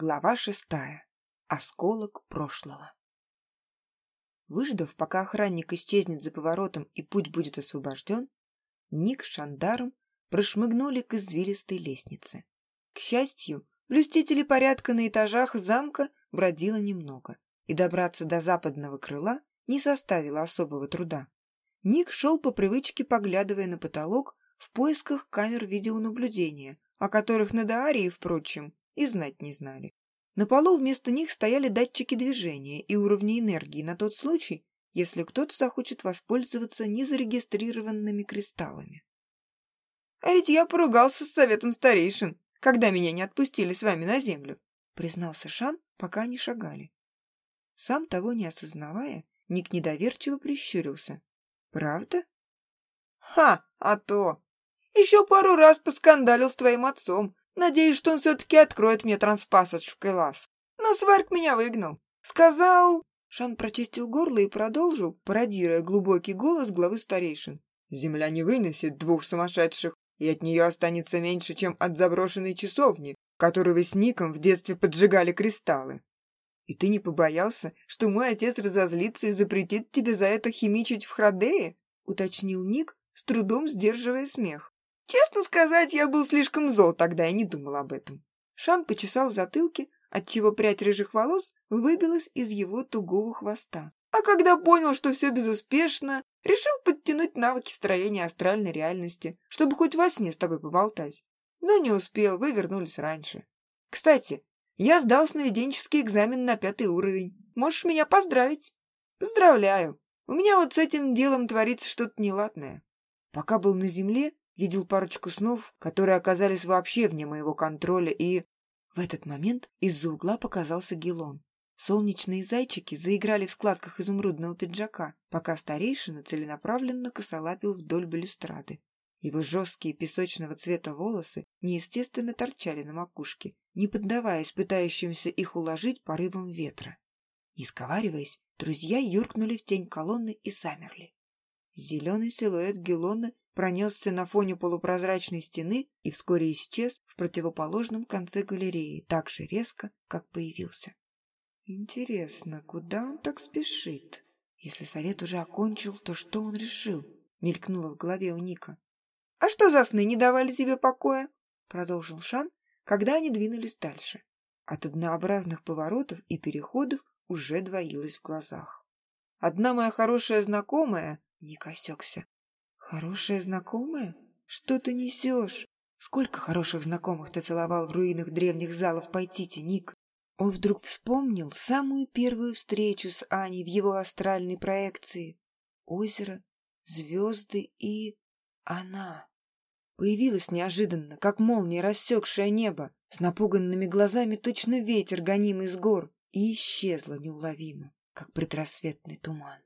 Глава шестая. Осколок прошлого. Выждав, пока охранник исчезнет за поворотом и путь будет освобожден, Ник с Шандаром прошмыгнули к извилистой лестнице. К счастью, блюстителей порядка на этажах замка бродило немного, и добраться до западного крыла не составило особого труда. Ник шел по привычке, поглядывая на потолок в поисках камер видеонаблюдения, о которых на Даарии, впрочем, и знать не знали. На полу вместо них стояли датчики движения и уровни энергии на тот случай, если кто-то захочет воспользоваться незарегистрированными кристаллами. «А ведь я поругался с советом старейшин, когда меня не отпустили с вами на землю», признался Шан, пока они шагали. Сам того не осознавая, Ник недоверчиво прищурился. «Правда?» «Ха, а то! Еще пару раз поскандалил с твоим отцом, Надеюсь, что он все-таки откроет мне транспассаж в класс. Но Сварк меня выгнал. Сказал...» Шан прочистил горло и продолжил, пародируя глубокий голос главы старейшин. «Земля не вынесет двух сумасшедших, и от нее останется меньше, чем от заброшенной часовни, которую вы с Ником в детстве поджигали кристаллы. И ты не побоялся, что мой отец разозлится и запретит тебе за это химичить в Храдее?» уточнил Ник, с трудом сдерживая смех. Честно сказать, я был слишком зол тогда и не думал об этом. Шан почесал в затылке, отчего прядь рыжих волос выбилась из его тугого хвоста. А когда понял, что все безуспешно, решил подтянуть навыки строения астральной реальности, чтобы хоть во сне с тобой поболтать. Но не успел, вы вернулись раньше. Кстати, я сдал сновиденческий экзамен на пятый уровень. Можешь меня поздравить? Поздравляю. У меня вот с этим делом творится что-то неладное. Пока был на земле, видел парочку снов, которые оказались вообще вне моего контроля, и... В этот момент из-за угла показался Гелон. Солнечные зайчики заиграли в складках изумрудного пиджака, пока старейшина целенаправленно косолапил вдоль балюстрады. Его жесткие песочного цвета волосы неестественно торчали на макушке, не поддаваясь пытающимся их уложить порывом ветра. Не сговариваясь, друзья юркнули в тень колонны и замерли. Зеленый силуэт Гелона пронесся на фоне полупрозрачной стены и вскоре исчез в противоположном конце галереи так же резко, как появился. «Интересно, куда он так спешит? Если совет уже окончил, то что он решил?» — мелькнуло в голове у Ника. «А что за сны не давали тебе покоя?» — продолжил Шан, когда они двинулись дальше. От однообразных поворотов и переходов уже двоилось в глазах. Одна моя хорошая знакомая, Ник осекся, «Хорошая знакомая? Что ты несешь? Сколько хороших знакомых ты целовал в руинах древних залов Пайтити, Ник?» Он вдруг вспомнил самую первую встречу с Аней в его астральной проекции. Озеро, звезды и... она. Появилась неожиданно, как молния, рассекшая небо, с напуганными глазами точно ветер, гонимый с гор, и исчезла неуловимо, как предрассветный туман.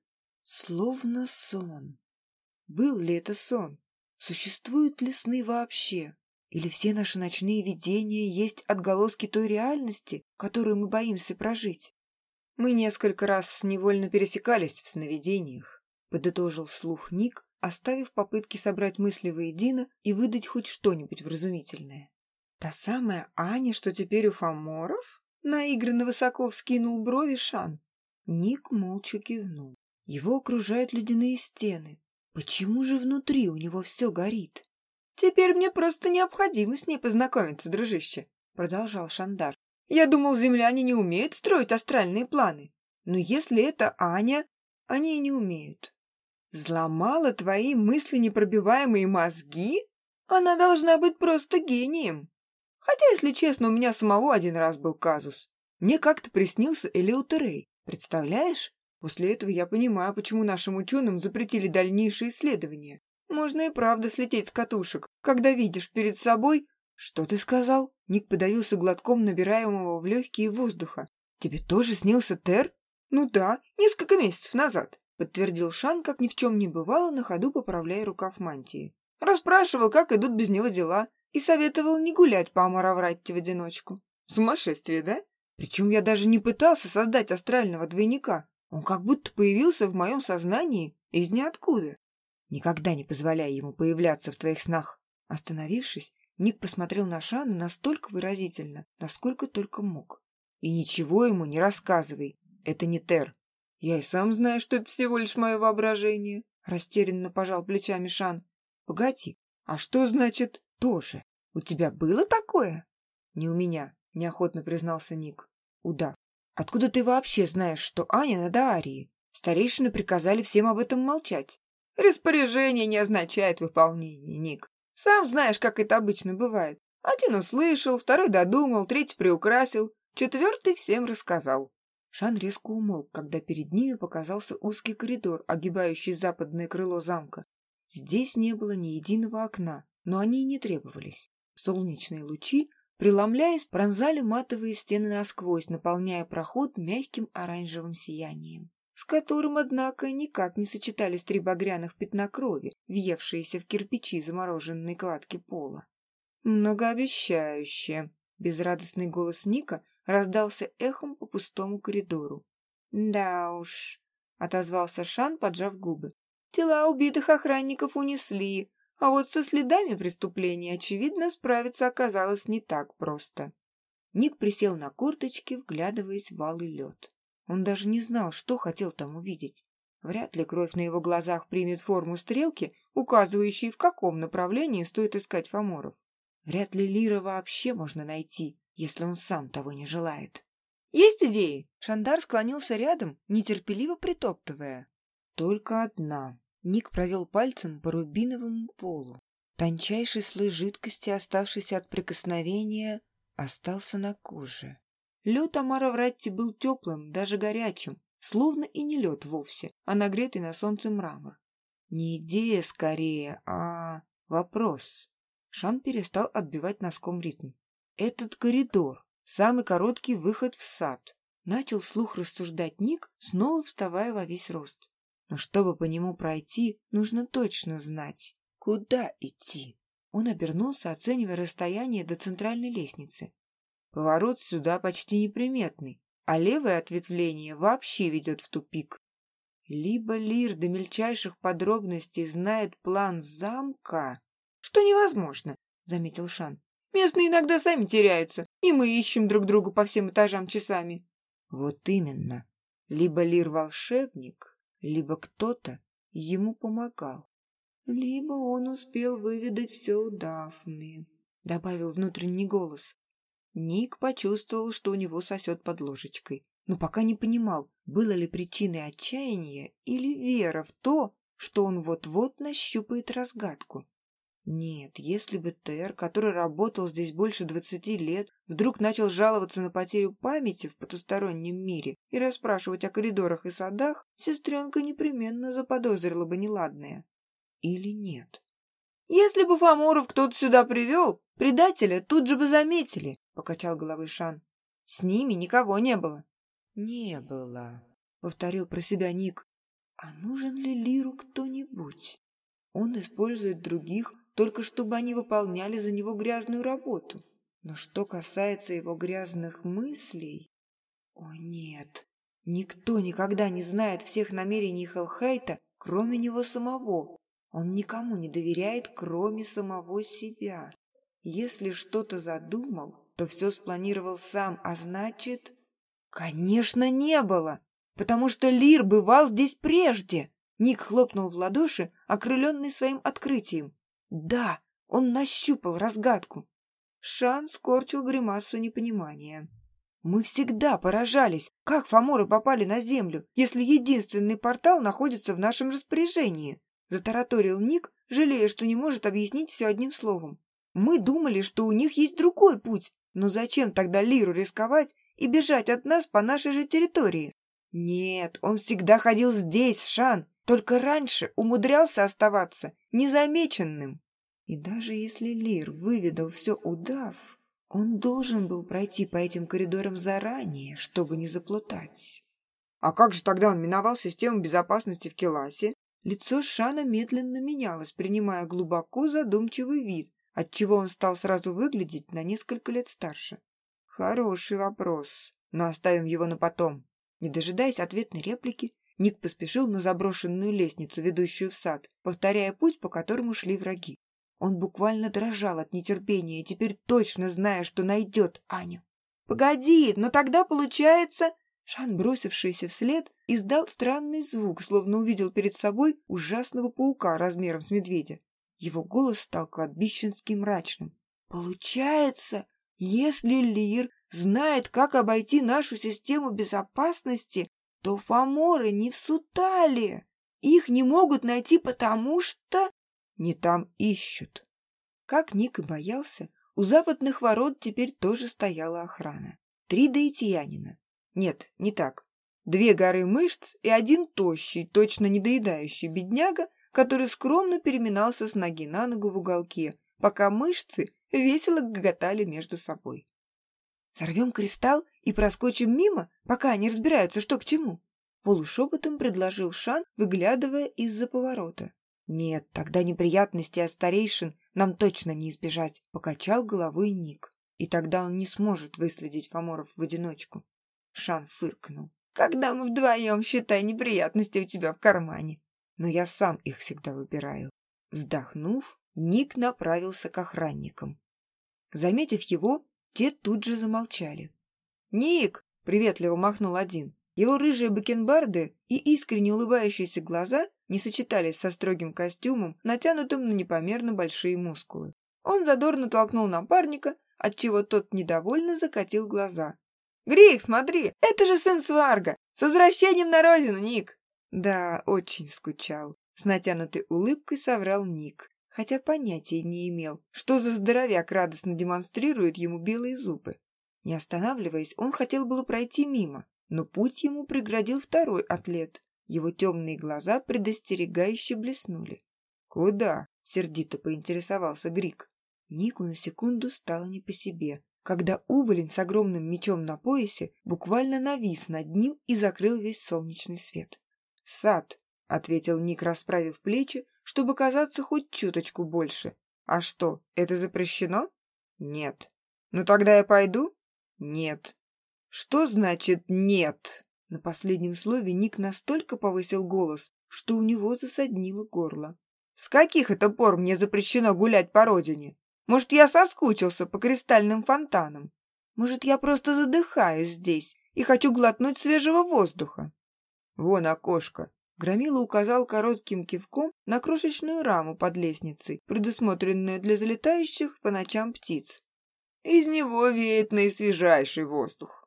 Словно сон. Был ли это сон? Существуют ли сны вообще? Или все наши ночные видения есть отголоски той реальности, которую мы боимся прожить? Мы несколько раз невольно пересекались в сновидениях, подытожил вслух Ник, оставив попытки собрать мысли воедино и выдать хоть что-нибудь вразумительное. Та самая Аня, что теперь у Фоморов? Наигранно высоко вскинул брови Шан. Ник молча кивнул. Его окружают ледяные стены, Почему же внутри у него все горит? «Теперь мне просто необходимо с ней познакомиться, дружище», — продолжал Шандар. «Я думал, земляне не умеют строить астральные планы. Но если это Аня, они и не умеют. Взломала твои мысли непробиваемые мозги? Она должна быть просто гением. Хотя, если честно, у меня самого один раз был казус. Мне как-то приснился Элеутерей. Представляешь? После этого я понимаю, почему нашим ученым запретили дальнейшие исследования. Можно и правда слететь с катушек, когда видишь перед собой... Что ты сказал? Ник подавился глотком набираемого в легкие воздуха. Тебе тоже снился Тер? Ну да, несколько месяцев назад, подтвердил Шан, как ни в чем не бывало, на ходу поправляя рукав мантии. Расспрашивал, как идут без него дела, и советовал не гулять по Амаравратте в одиночку. Сумасшествие, да? Причем я даже не пытался создать астрального двойника. Он как будто появился в моем сознании из ниоткуда. Никогда не позволяй ему появляться в твоих снах. Остановившись, Ник посмотрел на Шана настолько выразительно, насколько только мог. И ничего ему не рассказывай. Это не Тер. Я и сам знаю, что это всего лишь мое воображение. Растерянно пожал плечами Шан. Погоди, а что значит «тоже»? У тебя было такое? Не у меня, неохотно признался Ник. Удав. Откуда ты вообще знаешь, что Аня на Даарии? Старейшины приказали всем об этом молчать. Распоряжение не означает выполнение, Ник. Сам знаешь, как это обычно бывает. Один услышал, второй додумал, третий приукрасил, четвертый всем рассказал. Шан резко умолк, когда перед ними показался узкий коридор, огибающий западное крыло замка. Здесь не было ни единого окна, но они и не требовались. Солнечные лучи, преломляясь, пронзали матовые стены насквозь, наполняя проход мягким оранжевым сиянием, с которым, однако, никак не сочетались три багряных пятна крови, въевшиеся в кирпичи замороженной кладки пола. Многообещающе. Безрадостный голос Ника раздался эхом по пустому коридору. «Да уж», — отозвался Шан, поджав губы. «Тела убитых охранников унесли, а вот со следами преступления, очевидно, справиться оказалось не так просто». Ник присел на корточки, вглядываясь в валый лед. Он даже не знал, что хотел там увидеть. Вряд ли кровь на его глазах примет форму стрелки, указывающей, в каком направлении стоит искать фаморов. Вряд ли Лира вообще можно найти, если он сам того не желает. «Есть идеи?» Шандар склонился рядом, нетерпеливо притоптывая. «Только одна». Ник провел пальцем по рубиновому полу. Тончайший слой жидкости, оставшийся от прикосновения, остался на коже. Лед Амара Вратти был теплым, даже горячим, словно и не лед вовсе, а нагретый на солнце мрамор. Не идея скорее, а вопрос. Шан перестал отбивать носком ритм. «Этот коридор — самый короткий выход в сад», — начал слух рассуждать Ник, снова вставая во весь рост. «Но чтобы по нему пройти, нужно точно знать, куда идти». Он обернулся, оценивая расстояние до центральной лестницы. Поворот сюда почти неприметный, а левое ответвление вообще ведет в тупик. Либо Лир до мельчайших подробностей знает план замка, что невозможно», — заметил Шан. «Местные иногда сами теряются, и мы ищем друг друга по всем этажам часами». «Вот именно. Либо Лир волшебник, либо кто-то ему помогал. Либо он успел выведать все у Дафны», — добавил внутренний голос. Ник почувствовал, что у него сосет под ложечкой, но пока не понимал, было ли причиной отчаяния или вера в то, что он вот-вот нащупает разгадку. Нет, если бы Тер, который работал здесь больше двадцати лет, вдруг начал жаловаться на потерю памяти в потустороннем мире и расспрашивать о коридорах и садах, сестренка непременно заподозрила бы неладное. Или нет? «Если бы Фаморов кто-то сюда привел, предателя тут же бы заметили», — покачал головой Шан. «С ними никого не было». «Не было», — повторил про себя Ник. «А нужен ли Лиру кто-нибудь? Он использует других, только чтобы они выполняли за него грязную работу. Но что касается его грязных мыслей... О нет, никто никогда не знает всех намерений Хелхейта, кроме него самого. Он никому не доверяет, кроме самого себя. Если что-то задумал, то все спланировал сам, а значит... Конечно, не было, потому что Лир бывал здесь прежде. Ник хлопнул в ладоши, окрыленный своим открытием. Да, он нащупал разгадку. Шан скорчил гримасу непонимания. Мы всегда поражались, как фаморы попали на Землю, если единственный портал находится в нашем распоряжении. Затараторил Ник, жалея, что не может объяснить все одним словом. Мы думали, что у них есть другой путь, но зачем тогда Лиру рисковать и бежать от нас по нашей же территории? Нет, он всегда ходил здесь, Шан, только раньше умудрялся оставаться незамеченным. И даже если Лир выведал все удав, он должен был пройти по этим коридорам заранее, чтобы не заплутать. А как же тогда он миновал систему безопасности в Келасе? Лицо Шана медленно менялось, принимая глубоко задумчивый вид, отчего он стал сразу выглядеть на несколько лет старше. Хороший вопрос, но оставим его на потом. Не дожидаясь ответной реплики, Ник поспешил на заброшенную лестницу, ведущую в сад, повторяя путь, по которому шли враги. Он буквально дрожал от нетерпения, теперь точно зная, что найдет Аню. Погоди, но тогда получается... Шан, бросившийся вслед, издал странный звук, словно увидел перед собой ужасного паука размером с медведя. Его голос стал кладбищенским мрачным. «Получается, если Лир знает, как обойти нашу систему безопасности, то фаморы не в Сутале. Их не могут найти, потому что... Не там ищут». Как Ник и боялся, у западных ворот теперь тоже стояла охрана. Три даитянина. Нет, не так. Две горы мышц и один тощий, точно недоедающий бедняга, который скромно переминался с ноги на ногу в уголке, пока мышцы весело гоготали между собой. «Сорвем кристалл и проскочим мимо, пока они разбираются, что к чему?» Полушепотом предложил Шан, выглядывая из-за поворота. «Нет, тогда неприятностей от старейшин нам точно не избежать», — покачал головой Ник. «И тогда он не сможет выследить Фоморов в одиночку». Шан фыркнул. «Когда мы вдвоем, считай, неприятности у тебя в кармане. Но я сам их всегда выбираю». Вздохнув, Ник направился к охранникам. Заметив его, те тут же замолчали. «Ник!» — приветливо махнул один. Его рыжие бакенбарды и искренне улыбающиеся глаза не сочетались со строгим костюмом, натянутым на непомерно большие мускулы. Он задорно толкнул напарника, отчего тот недовольно закатил глаза. «Грик, смотри, это же сын Сварга! С возвращением на родину, Ник!» «Да, очень скучал», — с натянутой улыбкой соврал Ник, хотя понятия не имел, что за здоровяк радостно демонстрирует ему белые зубы. Не останавливаясь, он хотел было пройти мимо, но путь ему преградил второй атлет. Его темные глаза предостерегающе блеснули. «Куда?» — сердито поинтересовался Грик. Нику на секунду стало не по себе, когда Уволин с огромным мечом на поясе буквально навис над ним и закрыл весь солнечный свет. «Сад», — ответил Ник, расправив плечи, чтобы казаться хоть чуточку больше. «А что, это запрещено?» «Нет». «Ну тогда я пойду?» «Нет». «Что значит «нет»?» На последнем слове Ник настолько повысил голос, что у него засаднило горло. «С каких это пор мне запрещено гулять по родине? Может, я соскучился по кристальным фонтанам? Может, я просто задыхаюсь здесь и хочу глотнуть свежего воздуха?» «Вон окошко!» Громила указал коротким кивком на крошечную раму под лестницей, предусмотренную для залетающих по ночам птиц. «Из него веет наисвежайший воздух.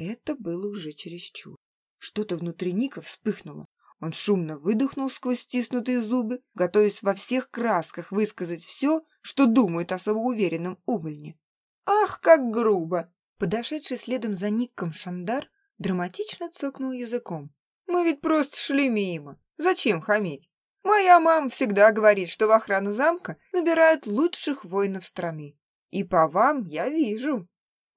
Это было уже чересчур. Что-то внутри Ника вспыхнуло. Он шумно выдохнул сквозь стиснутые зубы, готовясь во всех красках высказать все, что думает о самоуверенном увольне. «Ах, как грубо!» Подошедший следом за Ником Шандар драматично цокнул языком. «Мы ведь просто шли мимо. Зачем хамить? Моя мама всегда говорит, что в охрану замка набирают лучших воинов страны. И по вам я вижу».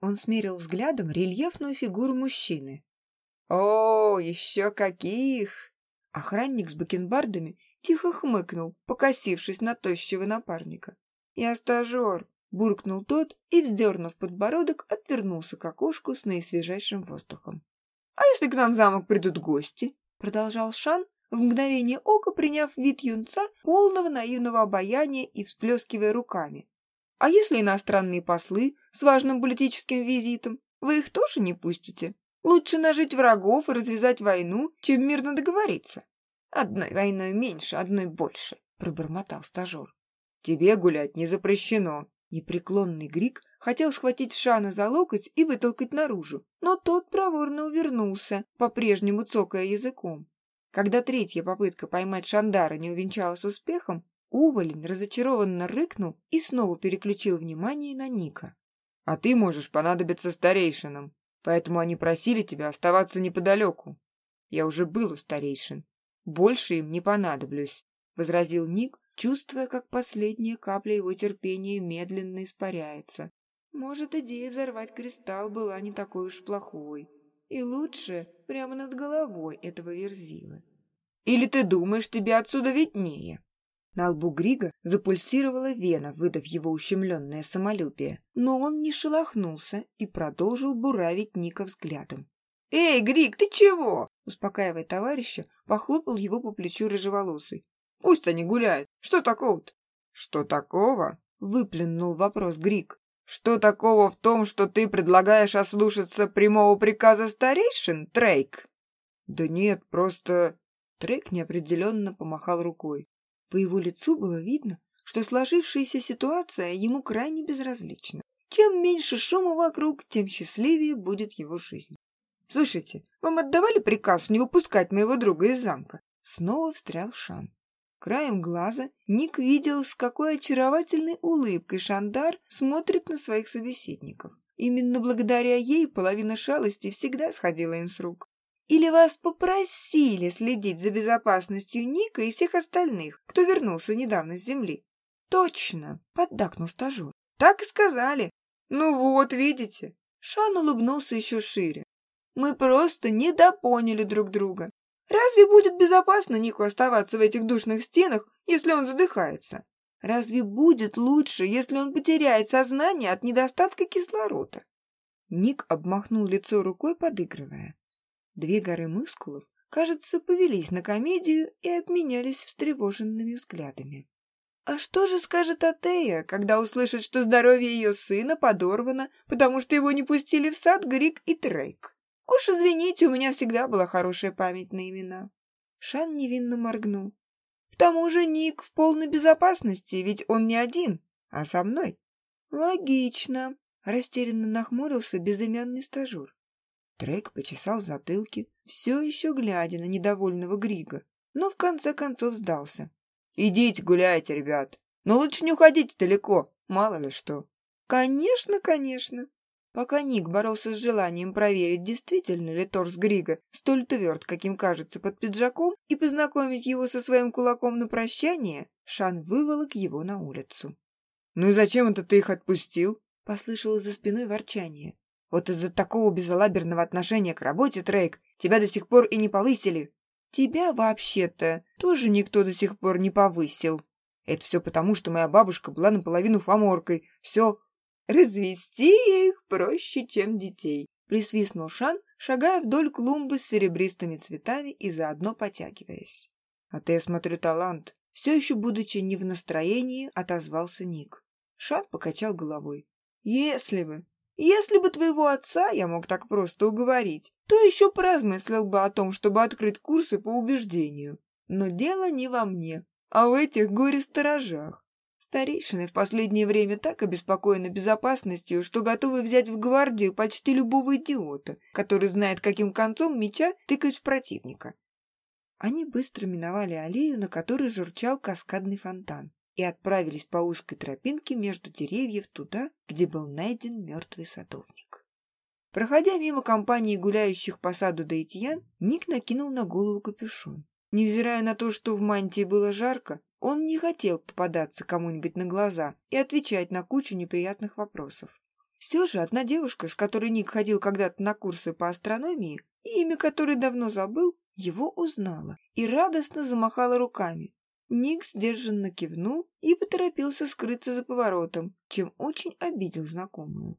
Он смерил взглядом рельефную фигуру мужчины. «О, еще каких!» Охранник с бакенбардами тихо хмыкнул, покосившись на тощего напарника. «Я стажер!» — буркнул тот и, вздернув подбородок, отвернулся к окошку с наисвежайшим воздухом. «А если к нам в замок придут гости?» — продолжал Шан, в мгновение ока приняв вид юнца, полного наивного обаяния и всплескивая руками. А если иностранные послы с важным политическим визитом? Вы их тоже не пустите? Лучше нажить врагов и развязать войну, чем мирно договориться. Одной войной меньше, одной больше, пробормотал стажер. Тебе гулять не запрещено. Непреклонный Грик хотел схватить Шана за локоть и вытолкать наружу, но тот проворно увернулся, по-прежнему цокая языком. Когда третья попытка поймать Шандара не увенчалась успехом, Уволень разочарованно рыкнул и снова переключил внимание на Ника. «А ты можешь понадобиться старейшинам, поэтому они просили тебя оставаться неподалеку. Я уже был у старейшин. Больше им не понадоблюсь», — возразил Ник, чувствуя, как последняя капля его терпения медленно испаряется. Может, идея взорвать кристалл была не такой уж плохой. И лучше прямо над головой этого верзила. «Или ты думаешь, тебе отсюда виднее?» На лбу Грига запульсировала вена, выдав его ущемленное самолюбие, но он не шелохнулся и продолжил буравить Ника взглядом. «Эй, Григ, ты чего?» Успокаивая товарища, похлопал его по плечу рыжеволосый. «Пусть они гуляют. Что такого-то?» «Что такого?» Выплюнул вопрос Григ. Что такого в том, что ты предлагаешь ослушаться прямого приказа старейшин, Трейк? Да нет, просто... Трейк неопределенно помахал рукой. По его лицу было видно, что сложившаяся ситуация ему крайне безразлична. Чем меньше шума вокруг, тем счастливее будет его жизнь. «Слушайте, вам отдавали приказ не выпускать моего друга из замка?» Снова встрял Шан. Краем глаза Ник видел, с какой очаровательной улыбкой Шандар смотрит на своих собеседников. Именно благодаря ей половина шалости всегда сходила им с рук. Или вас попросили следить за безопасностью Ника и всех остальных, кто вернулся недавно с земли? Точно, поддакнул стажер. Так и сказали. Ну вот, видите. Шан улыбнулся еще шире. Мы просто недопоняли друг друга. Разве будет безопасно Нику оставаться в этих душных стенах, если он задыхается? Разве будет лучше, если он потеряет сознание от недостатка кислорода? Ник обмахнул лицо рукой, подыгрывая. Две горы мускулов, кажется, повелись на комедию и обменялись встревоженными взглядами. А что же скажет Атея, когда услышит, что здоровье ее сына подорвано, потому что его не пустили в сад Грик и Трейк? Уж извините, у меня всегда была хорошая память на имена. Шан невинно моргнул. К тому же Ник в полной безопасности, ведь он не один, а со мной. Логично. Растерянно нахмурился безымянный стажер. Трек почесал затылки, все еще глядя на недовольного Грига, но в конце концов сдался. «Идите гуляйте, ребят, но лучше не уходите далеко, мало ли что». «Конечно, конечно», Пока Ник боролся с желанием проверить, действительно ли торс Грига столь тверд, каким кажется под пиджаком, и познакомить его со своим кулаком на прощание, Шан выволок его на улицу. «Ну и зачем это ты их отпустил?» — послышалось за спиной ворчание. «Вот из-за такого безалаберного отношения к работе, Трейк, тебя до сих пор и не повысили». «Тебя, вообще-то, тоже никто до сих пор не повысил». «Это все потому, что моя бабушка была наполовину фаморкой. Все, Развести их проще, чем детей, присвистнул Шан, шагая вдоль клумбы с серебристыми цветами и заодно потягиваясь. А ты, я смотрю, талант. Все еще будучи не в настроении, отозвался Ник. Шан покачал головой. Если бы, если бы твоего отца я мог так просто уговорить, то еще поразмыслил бы о том, чтобы открыть курсы по убеждению. Но дело не во мне, а в этих горе-сторожах. Старейшины в последнее время так обеспокоены безопасностью, что готовы взять в гвардию почти любого идиота, который знает, каким концом меча тыкать в противника. Они быстро миновали аллею, на которой журчал каскадный фонтан, и отправились по узкой тропинке между деревьев туда, где был найден мертвый садовник. Проходя мимо компании гуляющих по саду Даитьян, Ник накинул на голову капюшон. Невзирая на то, что в мантии было жарко, он не хотел попадаться кому-нибудь на глаза и отвечать на кучу неприятных вопросов. Все же одна девушка, с которой Ник ходил когда-то на курсы по астрономии, и имя которой давно забыл, его узнала и радостно замахала руками. Ник сдержанно кивнул и поторопился скрыться за поворотом, чем очень обидел знакомую.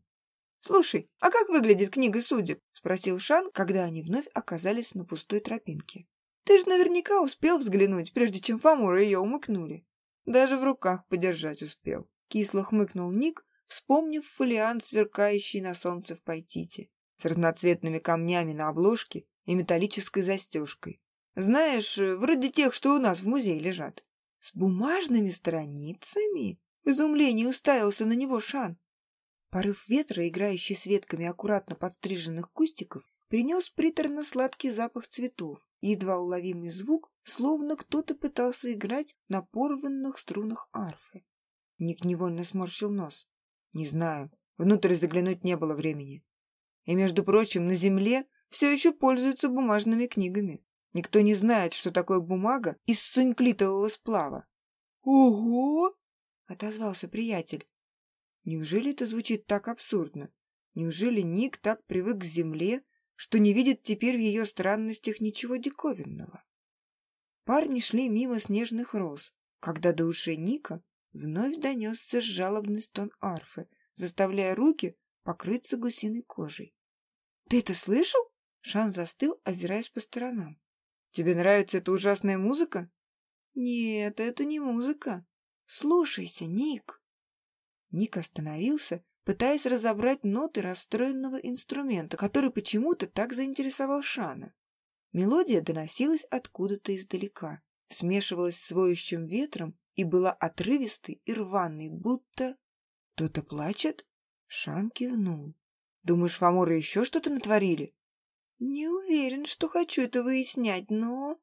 «Слушай, а как выглядит книга судеб?» — спросил Шан, когда они вновь оказались на пустой тропинке. Ты же наверняка успел взглянуть, прежде чем Фамура ее умыкнули. Даже в руках подержать успел. Кисло хмыкнул Ник, вспомнив фолиант, сверкающий на солнце в Пайтите, с разноцветными камнями на обложке и металлической застежкой. Знаешь, вроде тех, что у нас в музее лежат. С бумажными страницами? В изумлении уставился на него Шан. Порыв ветра, играющий с ветками аккуратно подстриженных кустиков, принес приторно-сладкий запах цветов едва уловимый звук, словно кто-то пытался играть на порванных струнах арфы. Ник невольно сморщил нос. Не знаю, внутрь заглянуть не было времени. И, между прочим, на земле все еще пользуются бумажными книгами. Никто не знает, что такое бумага из суньклитового сплава. «Ого!» — отозвался приятель. Неужели это звучит так абсурдно? Неужели Ник так привык к земле, что не видит теперь в ее странностях ничего диковинного. Парни шли мимо снежных роз, когда до ушей Ника вновь донесся жалобный стон арфы, заставляя руки покрыться гусиной кожей. «Ты это слышал?» Шан застыл, озираясь по сторонам. «Тебе нравится эта ужасная музыка?» «Нет, это не музыка. Слушайся, Ник». Ник остановился, пытаясь разобрать ноты расстроенного инструмента, который почему-то так заинтересовал Шана. Мелодия доносилась откуда-то издалека, смешивалась с воющим ветром и была отрывистой и рваной, будто... «Кто-то плачет?» Шан кивнул. «Думаешь, фаморы еще что-то натворили?» «Не уверен, что хочу это выяснять, но...»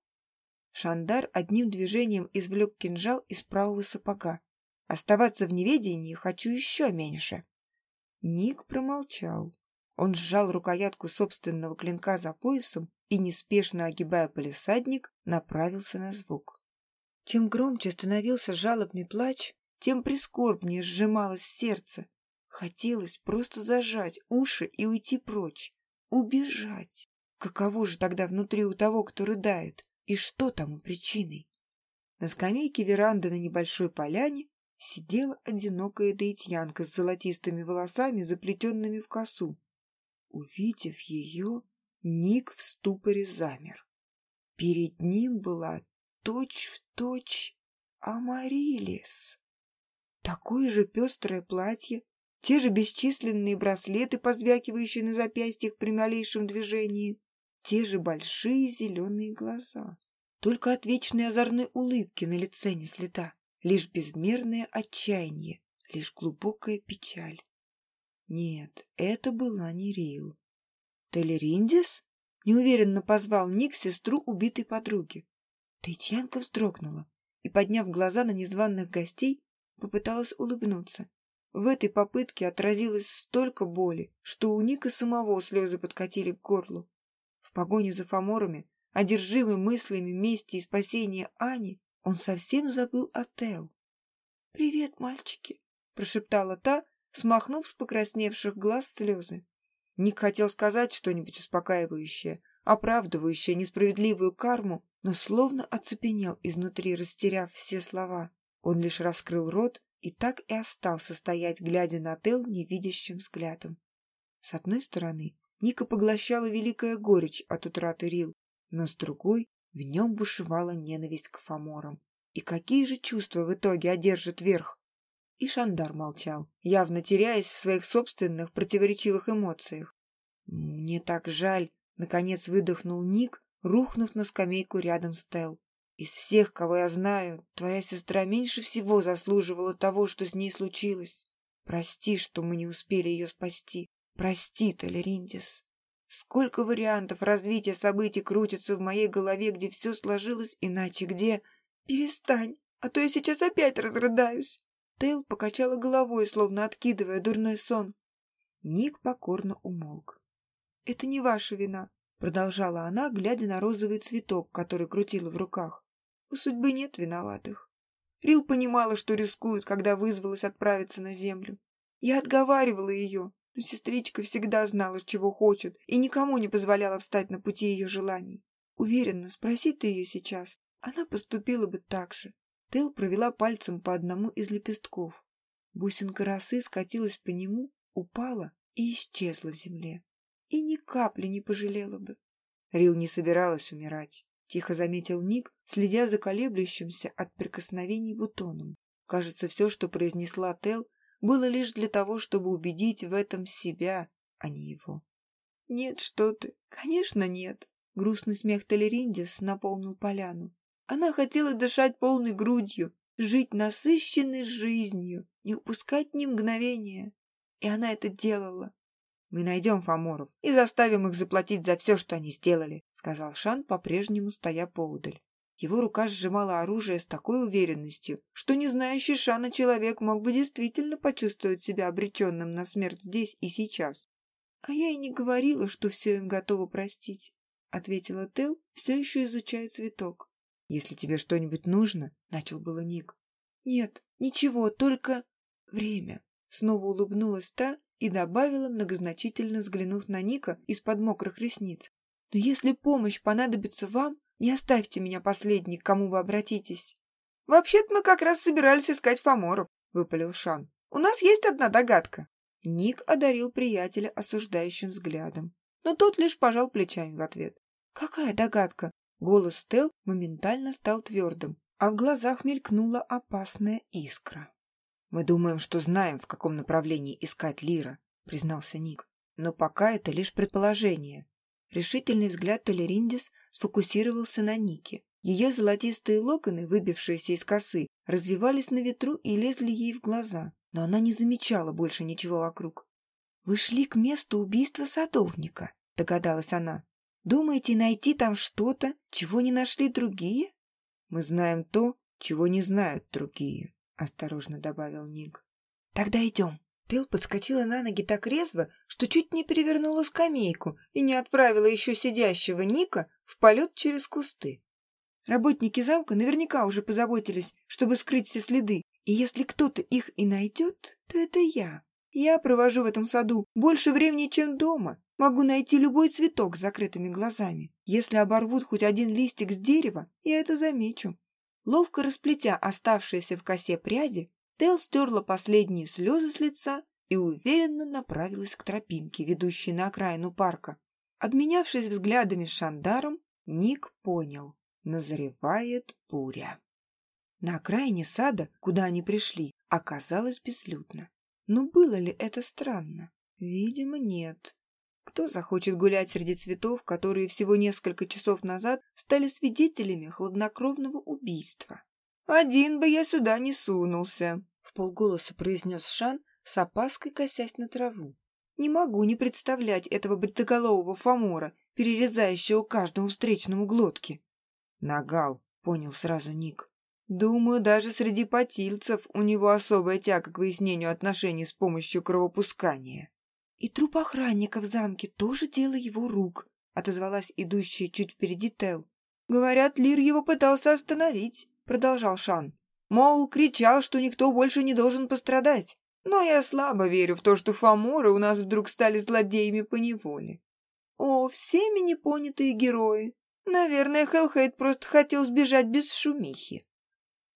Шандар одним движением извлек кинжал из правого сапога. «Оставаться в неведении хочу еще меньше». Ник промолчал. Он сжал рукоятку собственного клинка за поясом и, неспешно огибая полисадник, направился на звук. Чем громче становился жалобный плач, тем прискорбнее сжималось сердце. Хотелось просто зажать уши и уйти прочь. Убежать. Каково же тогда внутри у того, кто рыдает? И что тому причиной? На скамейке веранды на небольшой поляне сидела одинокая даитьянка с золотистыми волосами, заплетенными в косу. Увидев ее, Ник в ступоре замер. Перед ним была точь-в-точь точь Амарилис. Такое же пестрое платье, те же бесчисленные браслеты, позвякивающие на запястьях при малейшем движении, те же большие зеленые глаза. Только от вечной озорной улыбки на лице не слета, лишь безмерное отчаяние, лишь глубокая печаль. Нет, это была не Рил. Телериндис? Неуверенно позвал Ник сестру убитой подруги. Таитьянка вздрогнула и, подняв глаза на незваных гостей, попыталась улыбнуться. В этой попытке отразилось столько боли, что у Ника самого слезы подкатили к горлу. В погоне за фаморами, одержимый мыслями мести и спасения Ани, он совсем забыл о Тел. «Привет, мальчики!» – прошептала та, смахнув с покрасневших глаз слезы. Ник хотел сказать что-нибудь успокаивающее, оправдывающее несправедливую карму, но словно оцепенел изнутри, растеряв все слова. Он лишь раскрыл рот и так и остался стоять, глядя на Тел невидящим взглядом. С одной стороны, Ника поглощала великая горечь от утраты Рил, но с другой в нем бушевала ненависть к фаморам. И какие же чувства в итоге одержат верх? И Шандар молчал, явно теряясь в своих собственных противоречивых эмоциях. «Мне так жаль», — наконец выдохнул Ник, рухнув на скамейку рядом с Тел. «Из всех, кого я знаю, твоя сестра меньше всего заслуживала того, что с ней случилось. Прости, что мы не успели ее спасти. Прости, Толериндис. Сколько вариантов развития событий крутится в моей голове, где все сложилось иначе, где... Перестань, а то я сейчас опять разрыдаюсь. Тейл покачала головой, словно откидывая дурной сон. Ник покорно умолк. «Это не ваша вина», — продолжала она, глядя на розовый цветок, который крутила в руках. «У судьбы нет виноватых. Рил понимала, что рискует, когда вызвалась отправиться на землю. Я отговаривала ее, но сестричка всегда знала, чего хочет, и никому не позволяла встать на пути ее желаний. Уверена, спроси ты ее сейчас, она поступила бы так же. Тел провела пальцем по одному из лепестков. Бусинка росы скатилась по нему, упала и исчезла в земле. И ни капли не пожалела бы. Рил не собиралась умирать, тихо заметил Ник, следя за колеблющимся от прикосновений бутоном. Кажется, все, что произнесла Тел, было лишь для того, чтобы убедить в этом себя, а не его. «Нет, что ты! Конечно, нет!» Грустный смех Толериндис наполнил поляну. Она хотела дышать полной грудью, жить насыщенной жизнью, не упускать ни мгновения. И она это делала. «Мы найдем Фоморов и заставим их заплатить за все, что они сделали», сказал Шан, по-прежнему стоя поудаль. Его рука сжимала оружие с такой уверенностью, что не знающий Шана человек мог бы действительно почувствовать себя обреченным на смерть здесь и сейчас. «А я и не говорила, что все им готово простить», — ответила Тел, все еще изучая цветок. «Если тебе что-нибудь нужно», — начал было Ник. «Нет, ничего, только время», — снова улыбнулась та и добавила, многозначительно взглянув на Ника из-под мокрых ресниц. «Но если помощь понадобится вам, не оставьте меня последней, к кому вы обратитесь. Вообще-то мы как раз собирались искать Фоморов, выпалил Шан. У нас есть одна догадка. Ник одарил приятеля осуждающим взглядом, но тот лишь пожал плечами в ответ. «Какая догадка?» Голос Тел моментально стал твердым, а в глазах мелькнула опасная искра. «Мы думаем, что знаем, в каком направлении искать Лира», — признался Ник. «Но пока это лишь предположение». Решительный взгляд Толериндис сфокусировался на Нике. Ее золотистые локоны, выбившиеся из косы, развивались на ветру и лезли ей в глаза, но она не замечала больше ничего вокруг. «Вы шли к месту убийства садовника», — догадалась она. «Думаете найти там что-то, чего не нашли другие?» «Мы знаем то, чего не знают другие», — осторожно добавил Ник. «Тогда идем». Тел подскочила на ноги так резво, что чуть не перевернула скамейку и не отправила еще сидящего Ника в полет через кусты. Работники замка наверняка уже позаботились, чтобы скрыть все следы, и если кто-то их и найдет, то это я. Я провожу в этом саду больше времени, чем дома. Могу найти любой цветок с закрытыми глазами. Если оборвут хоть один листик с дерева, я это замечу. Ловко расплетя оставшиеся в косе пряди, Тел стерла последние слезы с лица и уверенно направилась к тропинке, ведущей на окраину парка. Обменявшись взглядами с Шандаром, Ник понял. Назревает буря. На окраине сада, куда они пришли, оказалось безлюдно. Но было ли это странно? Видимо, нет. Кто захочет гулять среди цветов, которые всего несколько часов назад стали свидетелями хладнокровного убийства? «Один бы я сюда не сунулся», — в полголоса произнес Шан, с опаской косясь на траву. «Не могу не представлять этого бритоголового фамора, перерезающего каждому встречному глотки». «Нагал», — понял сразу Ник. «Думаю, даже среди потильцев у него особая тяга к выяснению отношений с помощью кровопускания». «И труп охранника в замке тоже дело его рук», — отозвалась идущая чуть впереди Тел. «Говорят, Лир его пытался остановить», — продолжал Шан. «Мол, кричал, что никто больше не должен пострадать. Но я слабо верю в то, что фаморы у нас вдруг стали злодеями по неволе. О, всеми непонятые герои. Наверное, Хеллхейд просто хотел сбежать без шумихи».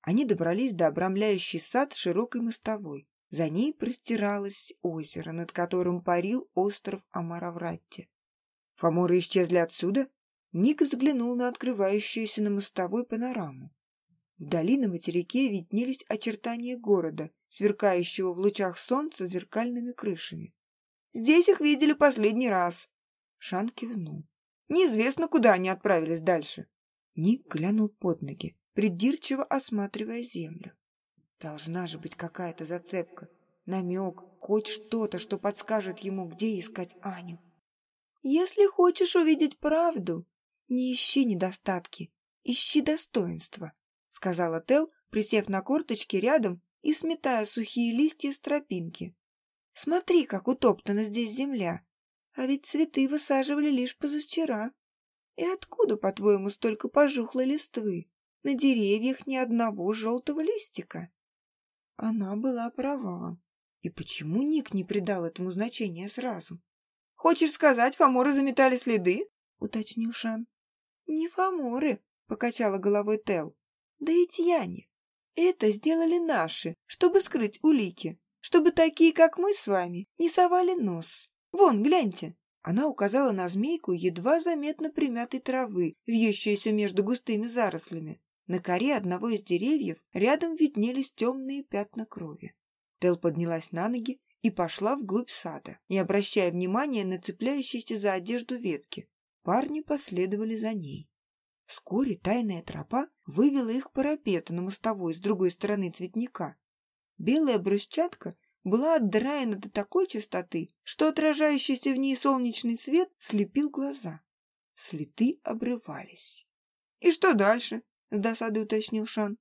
Они добрались до обрамляющей сад широкой мостовой. За ней простиралось озеро, над которым парил остров Амаравратти. Фаморы исчезли отсюда. Ник взглянул на открывающуюся на мостовой панораму. Вдали на материке виднелись очертания города, сверкающего в лучах солнца зеркальными крышами. «Здесь их видели последний раз!» Шан кивнул. «Неизвестно, куда они отправились дальше». Ник глянул под ноги, придирчиво осматривая землю. Должна же быть какая-то зацепка, намек, хоть что-то, что подскажет ему, где искать Аню. Если хочешь увидеть правду, не ищи недостатки, ищи достоинства, сказала Тел, присев на корточки рядом и сметая сухие листья с тропинки. Смотри, как утоптана здесь земля, а ведь цветы высаживали лишь позавчера. И откуда, по-твоему, столько пожухлой листвы? На деревьях ни одного желтого листика. Она была права. И почему Ник не придал этому значения сразу? «Хочешь сказать, фаморы заметали следы?» — уточнил Шан. «Не фаморы», — покачала головой Тел. «Да и Тьяне. Это сделали наши, чтобы скрыть улики, чтобы такие, как мы с вами, не совали нос. Вон, гляньте». Она указала на змейку едва заметно примятой травы, вьющуюся между густыми зарослями. На коре одного из деревьев рядом виднелись темные пятна крови. Тел поднялась на ноги и пошла вглубь сада, не обращая внимания на цепляющиеся за одежду ветки. Парни последовали за ней. Вскоре тайная тропа вывела их к парапету на мостовой с другой стороны цветника. Белая брусчатка была отдраена до такой чистоты, что отражающийся в ней солнечный свет слепил глаза. Следы обрывались. «И что дальше?» — с досадой уточнил Шан.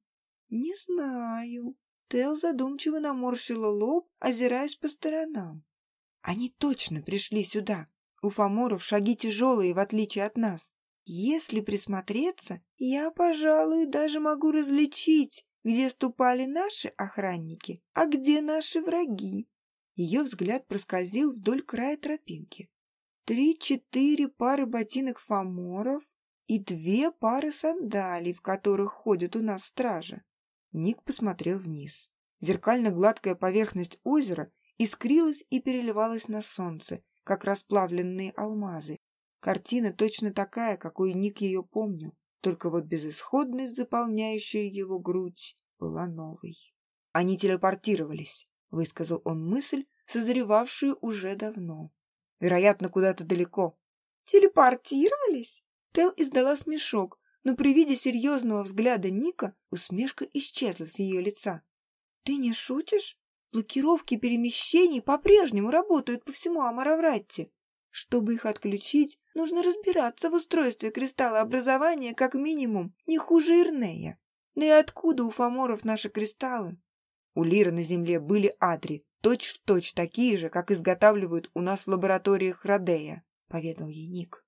«Не знаю». Тел задумчиво наморщила лоб, озираясь по сторонам. «Они точно пришли сюда. У фаморов шаги тяжелые, в отличие от нас. Если присмотреться, я, пожалуй, даже могу различить, где ступали наши охранники, а где наши враги». Ее взгляд проскользил вдоль края тропинки. Три-четыре пары ботинок фаморов, и две пары сандалий, в которых ходят у нас стражи. Ник посмотрел вниз. Зеркально-гладкая поверхность озера искрилась и переливалась на солнце, как расплавленные алмазы. Картина точно такая, какой Ник ее помнил, только вот безысходность, заполняющая его грудь, была новой. Они телепортировались, высказал он мысль, созревавшую уже давно. Вероятно, куда-то далеко. Телепортировались? Тел издала смешок, но при виде серьезного взгляда Ника усмешка исчезла с ее лица. «Ты не шутишь? Блокировки перемещений по-прежнему работают по всему Амаравратте. Чтобы их отключить, нужно разбираться в устройстве кристалла образования как минимум не хуже Ирнея. Да и откуда у фаморов наши кристаллы? У Лира на Земле были адри, точь-в-точь точь такие же, как изготавливают у нас в лабораториях Радея», — поведал ей Ник.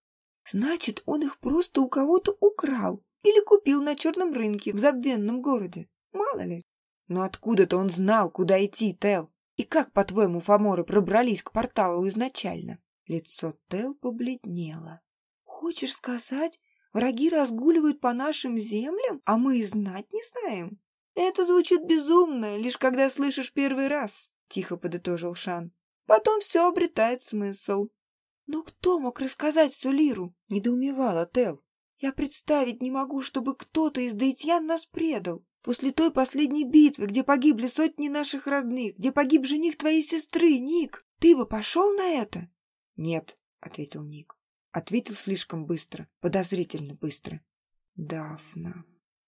«Значит, он их просто у кого-то украл или купил на черном рынке в забвенном городе. Мало ли. Но откуда-то он знал, куда идти, Тел. И как, по-твоему, фаморы пробрались к порталу изначально?» Лицо Тел побледнело. «Хочешь сказать, враги разгуливают по нашим землям, а мы и знать не знаем?» «Это звучит безумно, лишь когда слышишь первый раз», — тихо подытожил Шан. «Потом все обретает смысл». «Но кто мог рассказать все Лиру?» — недоумевала Тел. «Я представить не могу, чтобы кто-то из Даитьян нас предал. После той последней битвы, где погибли сотни наших родных, где погиб жених твоей сестры, Ник, ты бы пошел на это?» «Нет», — ответил Ник. Ответил слишком быстро, подозрительно быстро. «Дафна».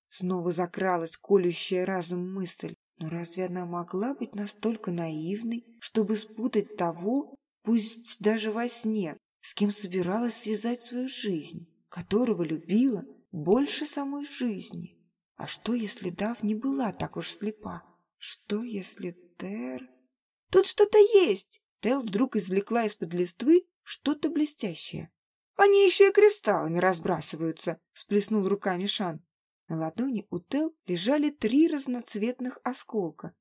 Снова закралась колющая разум мысль. Но разве она могла быть настолько наивной, чтобы спутать того, пусть даже во сне, с кем собиралась связать свою жизнь, которого любила больше самой жизни? А что, если Дав не была так уж слепа? Что, если Тер... «Тут что-то есть!» Тел вдруг извлекла из-под листвы что-то блестящее. «Они еще и кристаллами разбрасываются!» — сплеснул руками Шан. На ладони у Тел лежали три разноцветных осколка.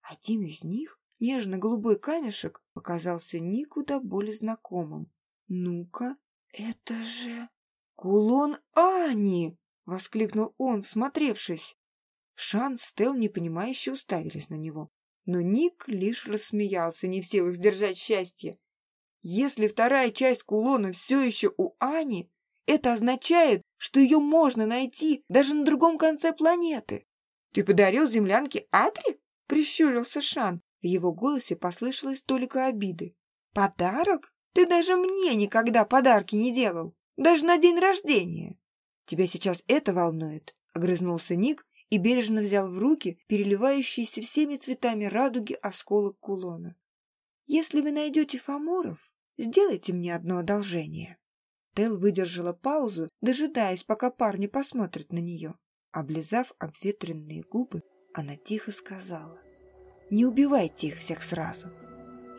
Один из них, нежно-голубой камешек, показался никуда более знакомым. «Ну-ка, это же...» «Кулон Ани!» — воскликнул он, всмотревшись. Шан с Тел непонимающе уставились на него. Но Ник лишь рассмеялся, не в силах сдержать счастье. Если вторая часть кулона все еще у Ани, это означает, что ее можно найти даже на другом конце планеты. «Ты подарил землянке Адри?» — прищурился Шан. В его голосе послышалось только обиды. «Подарок? Ты даже мне никогда подарки не делал, даже на день рождения!» «Тебя сейчас это волнует?» — огрызнулся Ник и бережно взял в руки переливающийся всеми цветами радуги осколок кулона. «Если вы найдете фаморов, сделайте мне одно одолжение». Тел выдержала паузу, дожидаясь, пока парни посмотрят на нее. Облизав обветренные губы, она тихо сказала. «Не убивайте их всех сразу.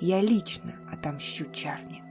Я лично отомщу Чарни».